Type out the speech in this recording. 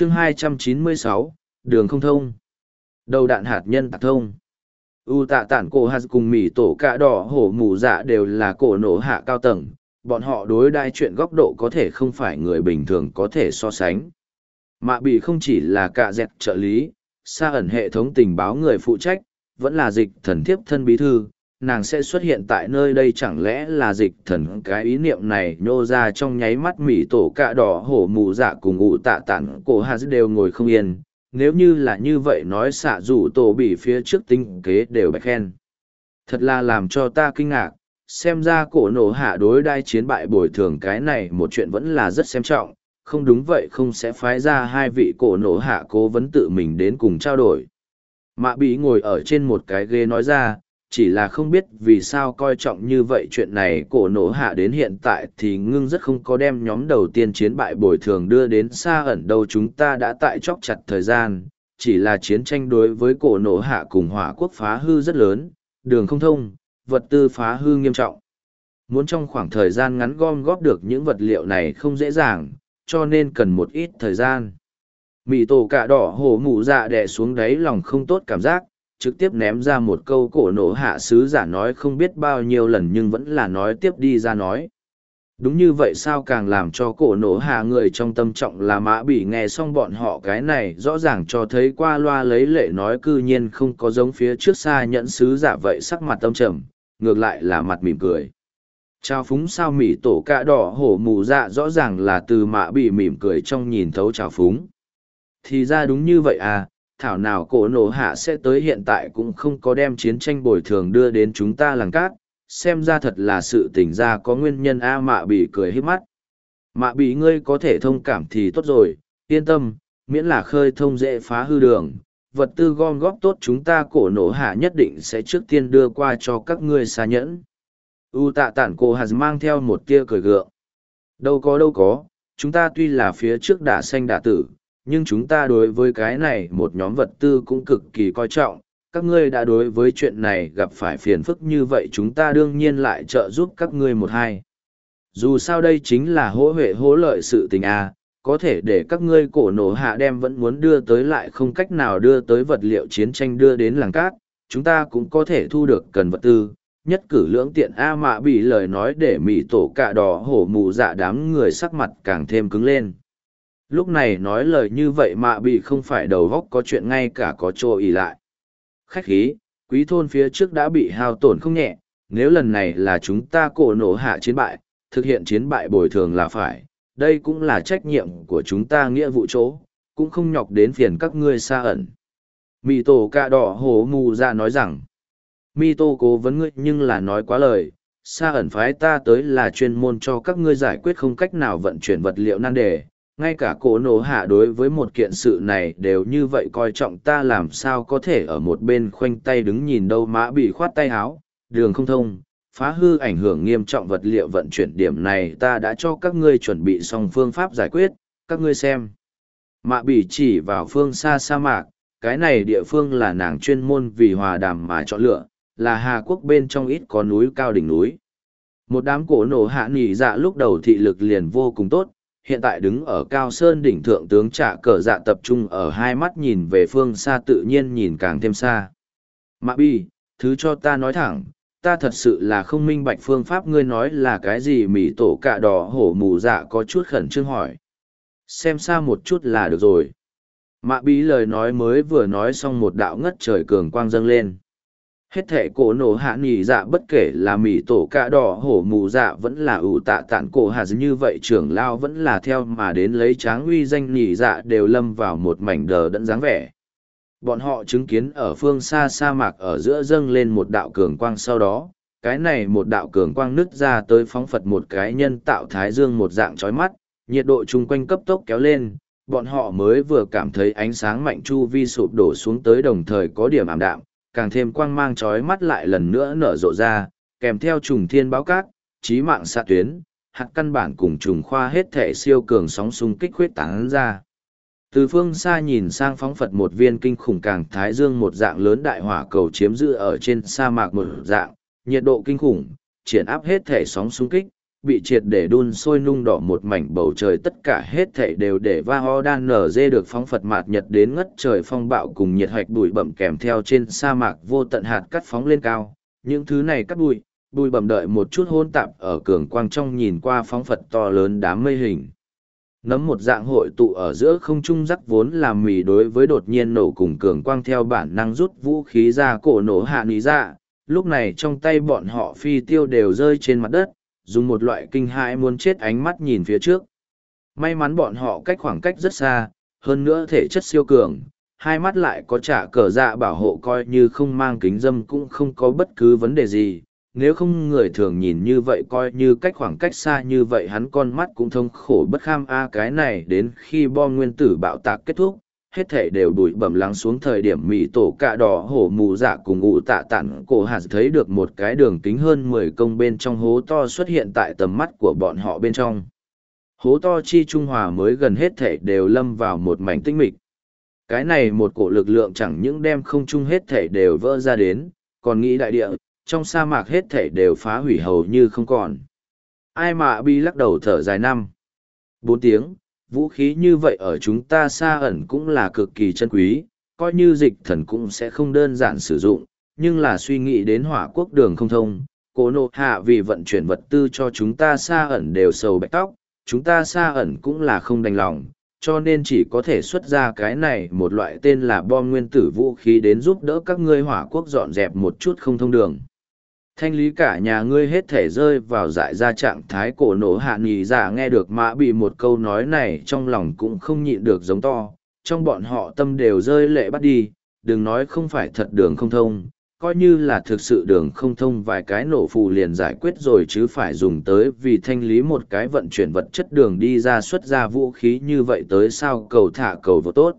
chương 296, đường không thông. Đầu đạn hạt nhân tạc thông. U tạ tản cổ hạt cùng mỉ tổ cạ đỏ hổ mù dạ đều là cổ nổ hạ cao tầng, bọn họ đối đai chuyện góc độ có thể không phải người bình thường có thể so sánh. Mạ bị không chỉ là cạ dẹt trợ lý, xa ẩn hệ thống tình báo người phụ trách, vẫn là dịch thần thiếp thân bí thư, nàng sẽ xuất hiện tại nơi đây chẳng lẽ là dịch thần cái ý niệm này nhô ra trong nháy mắt mỉ tổ cạ đỏ hổ mù dạ cùng ngụ tạ tản cổ hà đều ngồi không yên. Nếu như là như vậy nói xạ rủ tổ bị phía trước tinh kế đều bạch khen. Thật là làm cho ta kinh ngạc, xem ra cổ nổ hạ đối đai chiến bại bồi thường cái này một chuyện vẫn là rất xem trọng. Không đúng vậy không sẽ phái ra hai vị cổ nổ hạ cố vấn tự mình đến cùng trao đổi. Mạ bị ngồi ở trên một cái ghế nói ra chỉ là không biết vì sao coi trọng như vậy chuyện này, cổ nổ hạ đến hiện tại thì ngưng rất không có đem nhóm đầu tiên chiến bại bồi thường đưa đến xa ẩn đâu chúng ta đã tại chóc chặt thời gian, chỉ là chiến tranh đối với cổ nổ hạ cùng hỏa quốc phá hư rất lớn, đường không thông, vật tư phá hư nghiêm trọng. Muốn trong khoảng thời gian ngắn gom góp được những vật liệu này không dễ dàng, cho nên cần một ít thời gian. Mỹ tổ cạ đỏ hổ mụ dạ đẻ xuống đáy lòng không tốt cảm giác trực tiếp ném ra một câu cổ nổ hạ sứ giả nói không biết bao nhiêu lần nhưng vẫn là nói tiếp đi ra nói. Đúng như vậy sao càng làm cho cổ nổ hạ người trong tâm trọng là mã bị nghe xong bọn họ cái này rõ ràng cho thấy qua loa lấy lệ nói cư nhiên không có giống phía trước xa nhận sứ giả vậy sắc mặt tâm trầm, ngược lại là mặt mỉm cười. Trao phúng sao mỉ tổ cạ đỏ hổ mù dạ rõ ràng là từ mã bị mỉm cười trong nhìn thấu trào phúng. Thì ra đúng như vậy à, thảo nào cổ nổ hạ sẽ tới hiện tại cũng không có đem chiến tranh bồi thường đưa đến chúng ta làng cát, xem ra thật là sự tỉnh ra có nguyên nhân A mạ bị cười hít mắt. Mạ bị ngươi có thể thông cảm thì tốt rồi, yên tâm, miễn là khơi thông dễ phá hư đường, vật tư gom góp tốt chúng ta cổ nổ hạ nhất định sẽ trước tiên đưa qua cho các ngươi xa nhẫn. U tạ tản cổ hạt mang theo một tia cười gượng. Đâu có đâu có, chúng ta tuy là phía trước đả xanh đả tử, nhưng chúng ta đối với cái này một nhóm vật tư cũng cực kỳ coi trọng. Các ngươi đã đối với chuyện này gặp phải phiền phức như vậy chúng ta đương nhiên lại trợ giúp các ngươi một hai. Dù sao đây chính là hỗ huệ hỗ lợi sự tình a có thể để các ngươi cổ nổ hạ đem vẫn muốn đưa tới lại không cách nào đưa tới vật liệu chiến tranh đưa đến làng cát, chúng ta cũng có thể thu được cần vật tư. Nhất cử lưỡng tiện A mạ bị lời nói để mỉ tổ cạ đỏ hổ mù dạ đám người sắc mặt càng thêm cứng lên lúc này nói lời như vậy mạ bị không phải đầu góc có chuyện ngay cả có chỗ ỉ lại. Khách khí, quý thôn phía trước đã bị hao tổn không nhẹ, nếu lần này là chúng ta cổ nổ hạ chiến bại, thực hiện chiến bại bồi thường là phải, đây cũng là trách nhiệm của chúng ta nghĩa vụ chỗ, cũng không nhọc đến phiền các ngươi xa ẩn. Mi tổ cạ đỏ hổ mù ra nói rằng mi tô cố vấn ngươi nhưng là nói quá lời, xa ẩn phái ta tới là chuyên môn cho các ngươi giải quyết không cách nào vận chuyển vật liệu nan đề ngay cả cổ nổ hạ đối với một kiện sự này đều như vậy coi trọng ta làm sao có thể ở một bên khoanh tay đứng nhìn đâu mã bị khoát tay háo đường không thông, phá hư ảnh hưởng nghiêm trọng vật liệu vận chuyển điểm này ta đã cho các ngươi chuẩn bị xong phương pháp giải quyết, các ngươi xem. Mạ bị chỉ vào phương xa sa mạc, cái này địa phương là nàng chuyên môn vì hòa đàm mà chọn lựa, là hà quốc bên trong ít có núi cao đỉnh núi. Một đám cổ nổ hạ nỉ dạ lúc đầu thị lực liền vô cùng tốt hiện tại đứng ở cao sơn đỉnh thượng tướng trả cờ dạ tập trung ở hai mắt nhìn về phương xa tự nhiên nhìn càng thêm xa. Mạ bi, thứ cho ta nói thẳng, ta thật sự là không minh bạch phương pháp ngươi nói là cái gì mỉ tổ cạ đỏ hổ mù dạ có chút khẩn trương hỏi. Xem xa một chút là được rồi. Mạ bí lời nói mới vừa nói xong một đạo ngất trời cường quang dâng lên. Hết thể cổ nổ hạ nghỉ dạ bất kể là mỉ tổ cạ đỏ hổ mù dạ vẫn là ủ tạ tản cổ hà như vậy trưởng lao vẫn là theo mà đến lấy tráng uy danh nghỉ dạ đều lâm vào một mảnh đờ đẫn dáng vẻ. Bọn họ chứng kiến ở phương xa sa mạc ở giữa dâng lên một đạo cường quang sau đó, cái này một đạo cường quang nứt ra tới phóng phật một cái nhân tạo thái dương một dạng chói mắt, nhiệt độ chung quanh cấp tốc kéo lên, bọn họ mới vừa cảm thấy ánh sáng mạnh chu vi sụp đổ xuống tới đồng thời có điểm ảm đạm, càng thêm quang mang chói mắt lại lần nữa nở rộ ra, kèm theo trùng thiên báo cát, trí mạng xạ tuyến, hạt căn bản cùng trùng khoa hết thể siêu cường sóng xung kích huyết tán ra. Từ phương xa nhìn sang phóng Phật một viên kinh khủng càng thái dương một dạng lớn đại hỏa cầu chiếm giữ ở trên sa mạc một dạng, nhiệt độ kinh khủng, triển áp hết thể sóng xung kích, bị triệt để đun sôi nung đỏ một mảnh bầu trời tất cả hết thảy đều để va ho đan nở dê được phóng phật mạt nhật đến ngất trời phong bạo cùng nhiệt hạch bụi bẩm kèm theo trên sa mạc vô tận hạt cắt phóng lên cao. Những thứ này cắt bụi bụi bẩm đợi một chút hôn tạp ở cường quang trong nhìn qua phóng phật to lớn đám mây hình. Nấm một dạng hội tụ ở giữa không trung rắc vốn làm mì đối với đột nhiên nổ cùng cường quang theo bản năng rút vũ khí ra cổ nổ hạ lý ra. Lúc này trong tay bọn họ phi tiêu đều rơi trên mặt đất dùng một loại kinh hãi muốn chết ánh mắt nhìn phía trước. May mắn bọn họ cách khoảng cách rất xa, hơn nữa thể chất siêu cường, hai mắt lại có trả cờ dạ bảo hộ coi như không mang kính dâm cũng không có bất cứ vấn đề gì. Nếu không người thường nhìn như vậy coi như cách khoảng cách xa như vậy hắn con mắt cũng thông khổ bất kham. A cái này đến khi bom nguyên tử bạo tạc kết thúc hết thể đều đùi bẩm lắng xuống thời điểm mỹ tổ cạ đỏ hổ mù dạ cùng ụ tạ tản cổ hạt thấy được một cái đường kính hơn mười công bên trong hố to xuất hiện tại tầm mắt của bọn họ bên trong hố to chi trung hòa mới gần hết thể đều lâm vào một mảnh tinh mịch cái này một cổ lực lượng chẳng những đem không chung hết thể đều vỡ ra đến còn nghĩ đại địa trong sa mạc hết thể đều phá hủy hầu như không còn. Ai mà bi lắc đầu thở dài năm. Bốn tiếng, vũ khí như vậy ở chúng ta xa ẩn cũng là cực kỳ chân quý, coi như dịch thần cũng sẽ không đơn giản sử dụng, nhưng là suy nghĩ đến hỏa quốc đường không thông, cố nộ hạ vì vận chuyển vật tư cho chúng ta xa ẩn đều sầu bạch tóc, chúng ta xa ẩn cũng là không đành lòng, cho nên chỉ có thể xuất ra cái này một loại tên là bom nguyên tử vũ khí đến giúp đỡ các ngươi hỏa quốc dọn dẹp một chút không thông đường thanh lý cả nhà ngươi hết thể rơi vào dại ra trạng thái cổ nổ hạ nghỉ giả nghe được mã bị một câu nói này trong lòng cũng không nhịn được giống to. Trong bọn họ tâm đều rơi lệ bắt đi, đừng nói không phải thật đường không thông, coi như là thực sự đường không thông vài cái nổ phù liền giải quyết rồi chứ phải dùng tới vì thanh lý một cái vận chuyển vật chất đường đi ra xuất ra vũ khí như vậy tới sao cầu thả cầu vô tốt.